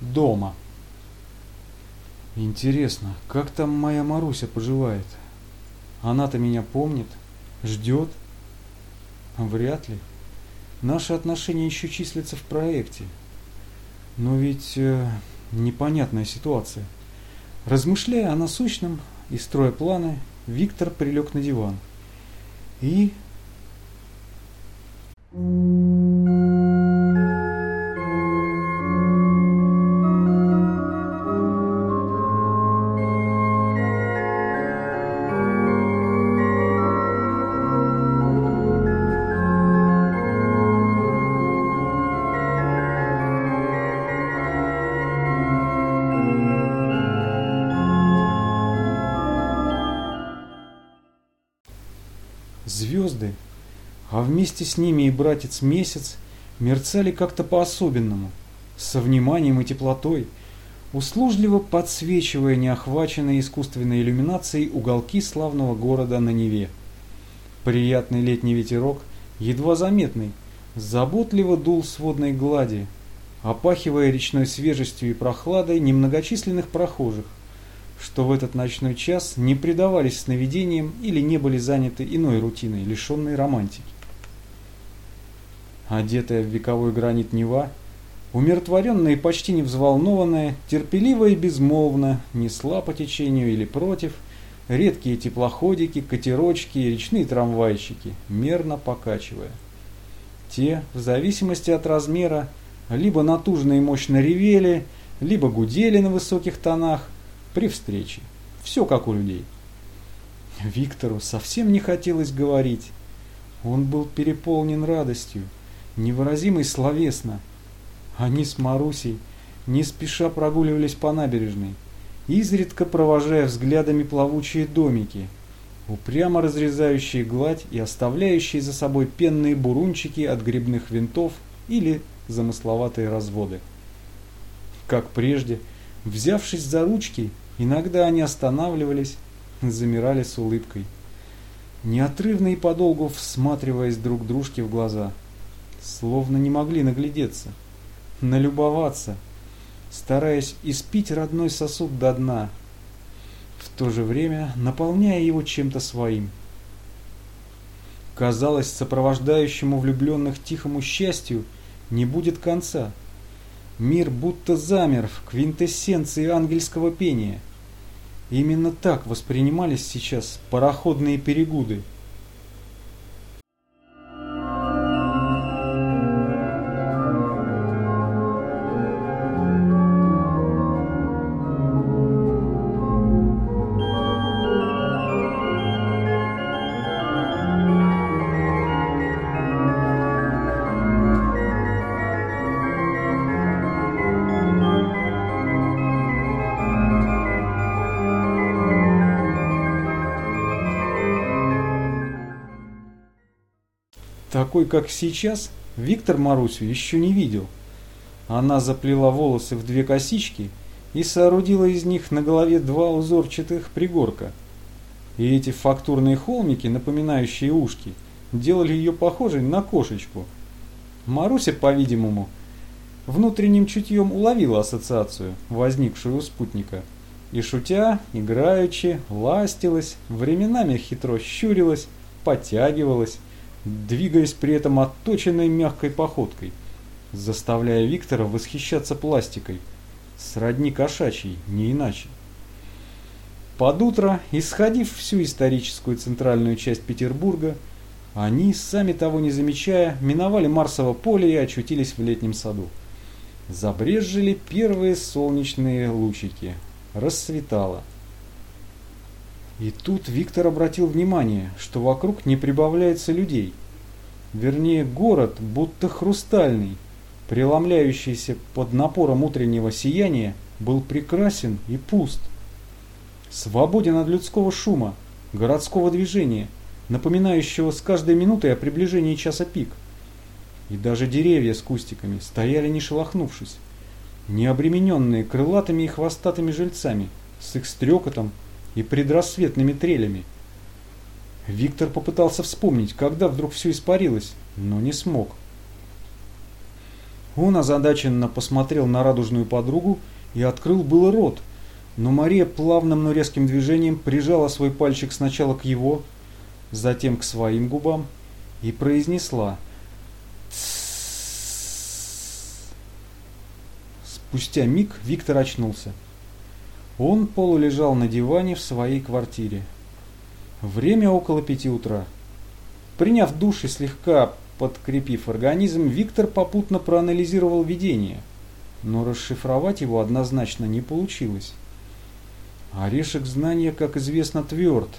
дома. Интересно, как там моя Маруся поживает? Она-то меня помнит, ждет? Вряд ли. Наши отношения еще числятся в проекте. Но ведь э, непонятная ситуация. Размышляя о насущном и строя планы, Виктор прилег на диван. И... Звезды, а вместе с ними и братец Месяц, мерцали как-то по-особенному, со вниманием и теплотой, услужливо подсвечивая неохваченные искусственной иллюминацией уголки славного города на Неве. Приятный летний ветерок, едва заметный, заботливо дул с водной глади, опахивая речной свежестью и прохладой немногочисленных прохожих, что в этот ночной час не предавались сновидениям или не были заняты иной рутиной, лишенной романтики. Одетая в вековой гранит Нева, умиротворенная и почти не взволнованная, терпеливо и безмолвно несла по течению или против редкие теплоходики, катерочки и речные трамвайчики, мерно покачивая. Те, в зависимости от размера, либо натужно и мощно ревели, либо гудели на высоких тонах, при встрече. Все как у людей. Виктору совсем не хотелось говорить. Он был переполнен радостью, невыразимой словесно. Они с Марусей не спеша прогуливались по набережной, изредка провожая взглядами плавучие домики, упрямо разрезающие гладь и оставляющие за собой пенные бурунчики от грибных винтов или замысловатые разводы. Как прежде, взявшись за ручки, Иногда они останавливались, замирали с улыбкой, неотрывно и подолгу всматриваясь друг дружке в глаза, словно не могли наглядеться, налюбоваться, стараясь испить родной сосуд до дна, в то же время наполняя его чем-то своим. Казалось, сопровождающему влюбленных тихому счастью не будет конца – Мир будто замер в квинтэссенции ангельского пения. Именно так воспринимались сейчас пароходные перегуды – Такой, как сейчас, Виктор Марусю еще не видел. Она заплела волосы в две косички и соорудила из них на голове два узорчатых пригорка. И эти фактурные холмики, напоминающие ушки, делали ее похожей на кошечку. Маруся, по-видимому, внутренним чутьем уловила ассоциацию, возникшую у спутника, и шутя, играючи, ластилась, временами хитро щурилась, подтягивалась, двигаясь при этом отточенной мягкой походкой, заставляя Виктора восхищаться пластикой, сродни кошачьей, не иначе. Под утро, исходив всю историческую центральную часть Петербурга, они, сами того не замечая, миновали Марсово поле и очутились в летнем саду. Забрезжили первые солнечные лучики. Рассветало. И тут Виктор обратил внимание, что вокруг не прибавляется людей. Вернее, город будто хрустальный, преломляющийся под напором утреннего сияния, был прекрасен и пуст. Свободен от людского шума, городского движения, напоминающего с каждой минутой о приближении часа пик. И даже деревья с кустиками стояли не шелохнувшись, не обремененные крылатыми и хвостатыми жильцами, с их стрекотом и предрассветными трелями. Виктор попытался вспомнить, когда вдруг все испарилось, но не смог. Он озадаченно посмотрел на радужную подругу и открыл было рот, но Мария плавным, но резким движением прижала свой пальчик сначала к его, затем к своим губам и произнесла Спустя миг Виктор очнулся. Он полулежал на диване в своей квартире. Время около пяти утра. Приняв душ и слегка подкрепив организм, Виктор попутно проанализировал видение, но расшифровать его однозначно не получилось. Орешек знания, как известно, тверд,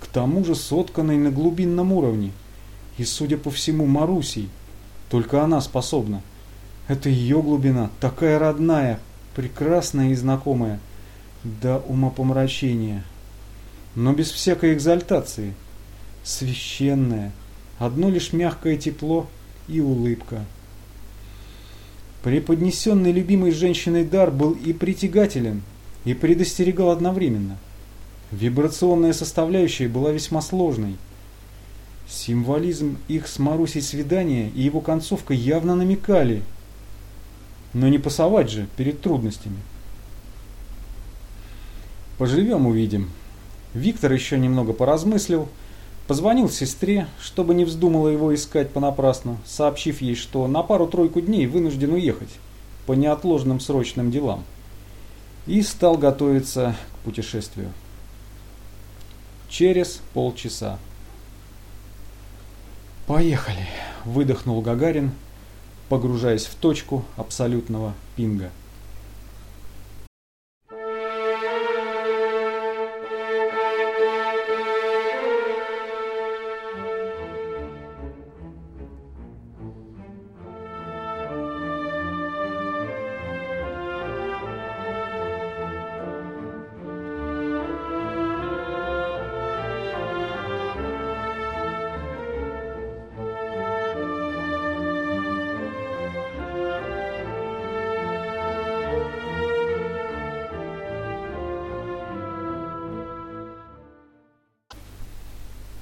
к тому же сотканный на глубинном уровне, и, судя по всему, Марусей. Только она способна. Это ее глубина, такая родная, прекрасная и знакомая, до умопомрачения. Но без всякой экзальтации. Священная, одно лишь мягкое тепло и улыбка. Преподнесенный любимой женщиной дар был и притягателен, и предостерегал одновременно. Вибрационная составляющая была весьма сложной. Символизм их с Марусей свидания и его концовка явно намекали. Но не пасовать же перед трудностями. Поживем увидим. Виктор еще немного поразмыслил, позвонил сестре, чтобы не вздумала его искать понапрасну, сообщив ей, что на пару-тройку дней вынужден уехать по неотложным срочным делам и стал готовиться к путешествию. Через полчаса. «Поехали!» – выдохнул Гагарин, погружаясь в точку абсолютного пинга.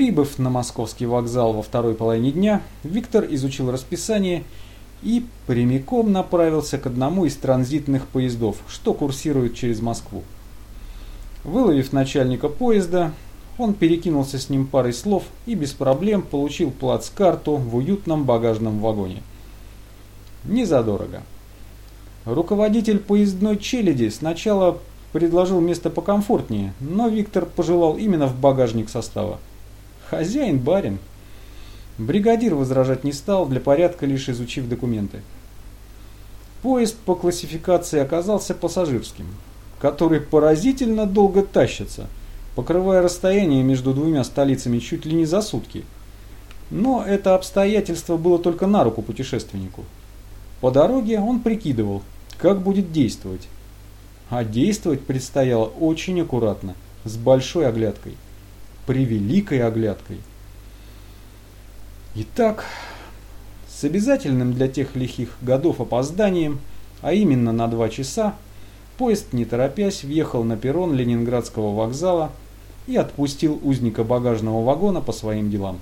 Прибыв на московский вокзал во второй половине дня, Виктор изучил расписание и прямиком направился к одному из транзитных поездов, что курсирует через Москву. Выловив начальника поезда, он перекинулся с ним парой слов и без проблем получил плацкарту в уютном багажном вагоне. Не задорого. Руководитель поездной челяди сначала предложил место покомфортнее, но Виктор пожелал именно в багажник состава. Хозяин, барин. Бригадир возражать не стал, для порядка лишь изучив документы. Поезд по классификации оказался пассажирским, который поразительно долго тащится, покрывая расстояние между двумя столицами чуть ли не за сутки. Но это обстоятельство было только на руку путешественнику. По дороге он прикидывал, как будет действовать. А действовать предстояло очень аккуратно, с большой оглядкой превеликой оглядкой. Итак, с обязательным для тех лихих годов опозданием, а именно на два часа, поезд, не торопясь, въехал на перрон Ленинградского вокзала и отпустил узника багажного вагона по своим делам.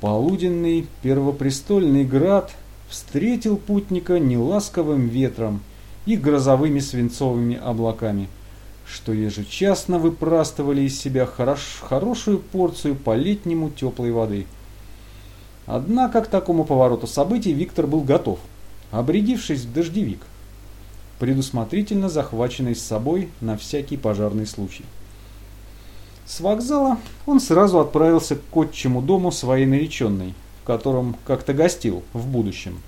Полуденный первопрестольный град встретил путника неласковым ветром и грозовыми свинцовыми облаками – что ежечасно выпрастывали из себя хорош, хорошую порцию по-летнему теплой воды. Однако к такому повороту событий Виктор был готов, обрядившись в дождевик, предусмотрительно захваченный с собой на всякий пожарный случай. С вокзала он сразу отправился к отчему дому своей нареченной, в котором как-то гостил в будущем.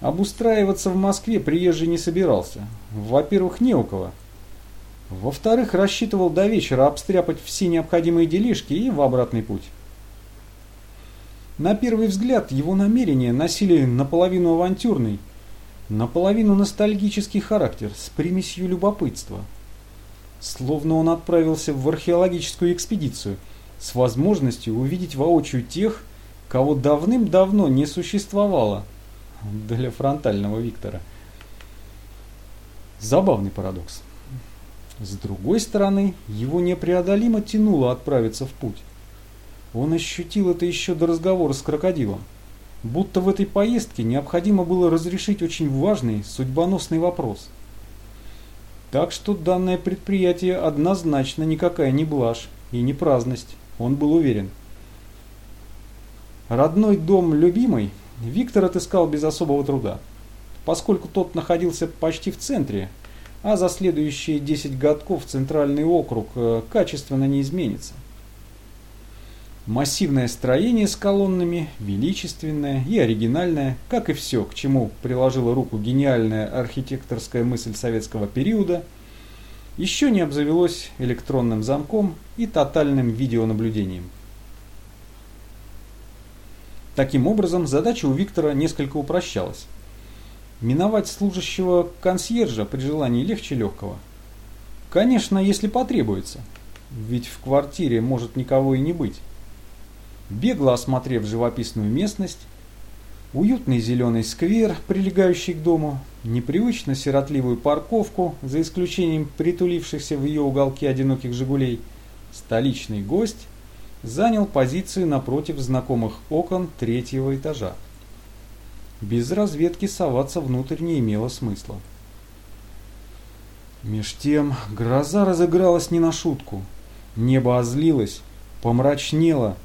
Обустраиваться в Москве приезжий не собирался. Во-первых, не у кого – во-вторых, рассчитывал до вечера обстряпать все необходимые делишки и в обратный путь. На первый взгляд его намерения носили наполовину авантюрный, наполовину ностальгический характер с примесью любопытства. Словно он отправился в археологическую экспедицию с возможностью увидеть воочию тех, кого давным-давно не существовало для фронтального Виктора. Забавный парадокс. С другой стороны, его непреодолимо тянуло отправиться в путь. Он ощутил это еще до разговора с крокодилом. будто в этой поездке необходимо было разрешить очень важный, судьбоносный вопрос. Так что данное предприятие однозначно никакая не блажь и не праздность, он был уверен. Родной дом любимый Виктор отыскал без особого труда, поскольку тот находился почти в центре, а за следующие 10 годков центральный округ э, качественно не изменится. Массивное строение с колоннами, величественное и оригинальное, как и все, к чему приложила руку гениальная архитекторская мысль советского периода, еще не обзавелось электронным замком и тотальным видеонаблюдением. Таким образом, задача у Виктора несколько упрощалась. Миновать служащего консьержа при желании легче легкого. Конечно, если потребуется, ведь в квартире может никого и не быть. Бегло осмотрев живописную местность, уютный зеленый сквер, прилегающий к дому, непривычно сиротливую парковку, за исключением притулившихся в ее уголке одиноких «Жигулей», столичный гость занял позицию напротив знакомых окон третьего этажа. Без разведки соваться внутрь не имело смысла. Меж тем гроза разыгралась не на шутку. Небо озлилось, помрачнело,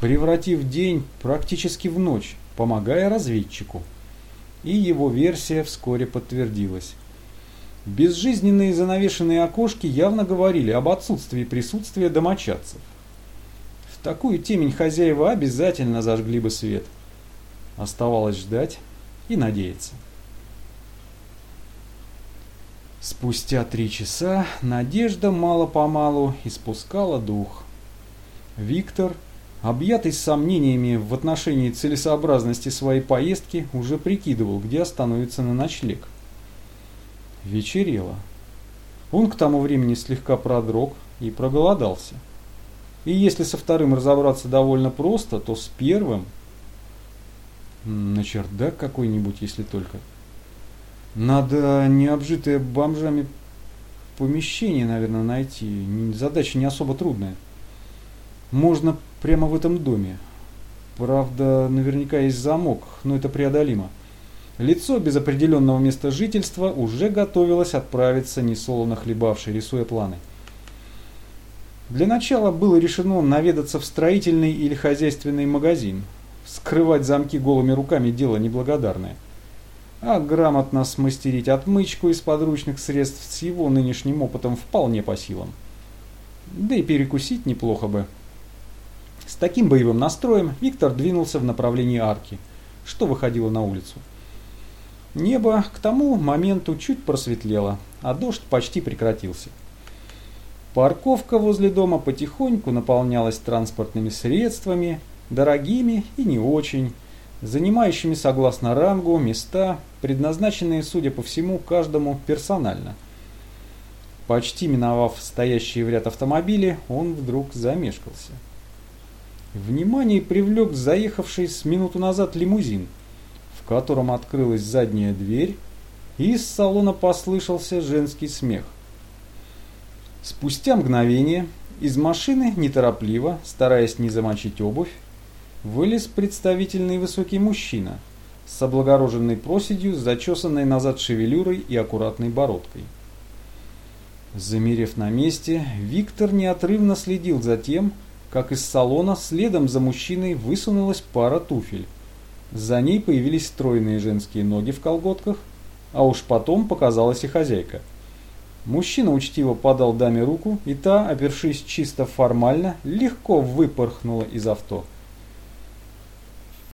превратив день практически в ночь, помогая разведчику. И его версия вскоре подтвердилась. Безжизненные занавешенные окошки явно говорили об отсутствии присутствия домочадцев. В такую темень хозяева обязательно зажгли бы свет. Оставалось ждать и надеяться. Спустя три часа Надежда мало-помалу испускала дух. Виктор Объятый сомнениями в отношении целесообразности своей поездки, уже прикидывал, где остановиться на ночлег. Вечерело. Он к тому времени слегка продрог и проголодался. И если со вторым разобраться довольно просто, то с первым... На чердак какой-нибудь, если только. Надо необжитое бомжами помещение, наверное, найти. Задача не особо трудная. Можно прямо в этом доме. Правда, наверняка есть замок, но это преодолимо. Лицо без определенного места жительства уже готовилось отправиться, несолоно хлебавший, рисуя планы. Для начала было решено наведаться в строительный или хозяйственный магазин. Скрывать замки голыми руками – дело неблагодарное. А грамотно смастерить отмычку из подручных средств с его нынешним опытом вполне по силам. Да и перекусить неплохо бы – с таким боевым настроем Виктор двинулся в направлении арки, что выходило на улицу. Небо к тому моменту чуть просветлело, а дождь почти прекратился. Парковка возле дома потихоньку наполнялась транспортными средствами, дорогими и не очень, занимающими согласно рангу места, предназначенные, судя по всему, каждому персонально. Почти миновав стоящие в ряд автомобили, он вдруг замешкался. Внимание привлек заехавший с минуту назад лимузин, в котором открылась задняя дверь, и из салона послышался женский смех. Спустя мгновение из машины неторопливо, стараясь не замочить обувь, вылез представительный высокий мужчина с облагороженной проседью, зачесанной назад шевелюрой и аккуратной бородкой. Замерев на месте, Виктор неотрывно следил за тем, как из салона следом за мужчиной высунулась пара туфель. За ней появились стройные женские ноги в колготках, а уж потом показалась и хозяйка. Мужчина учтиво подал даме руку, и та, опершись чисто формально, легко выпорхнула из авто –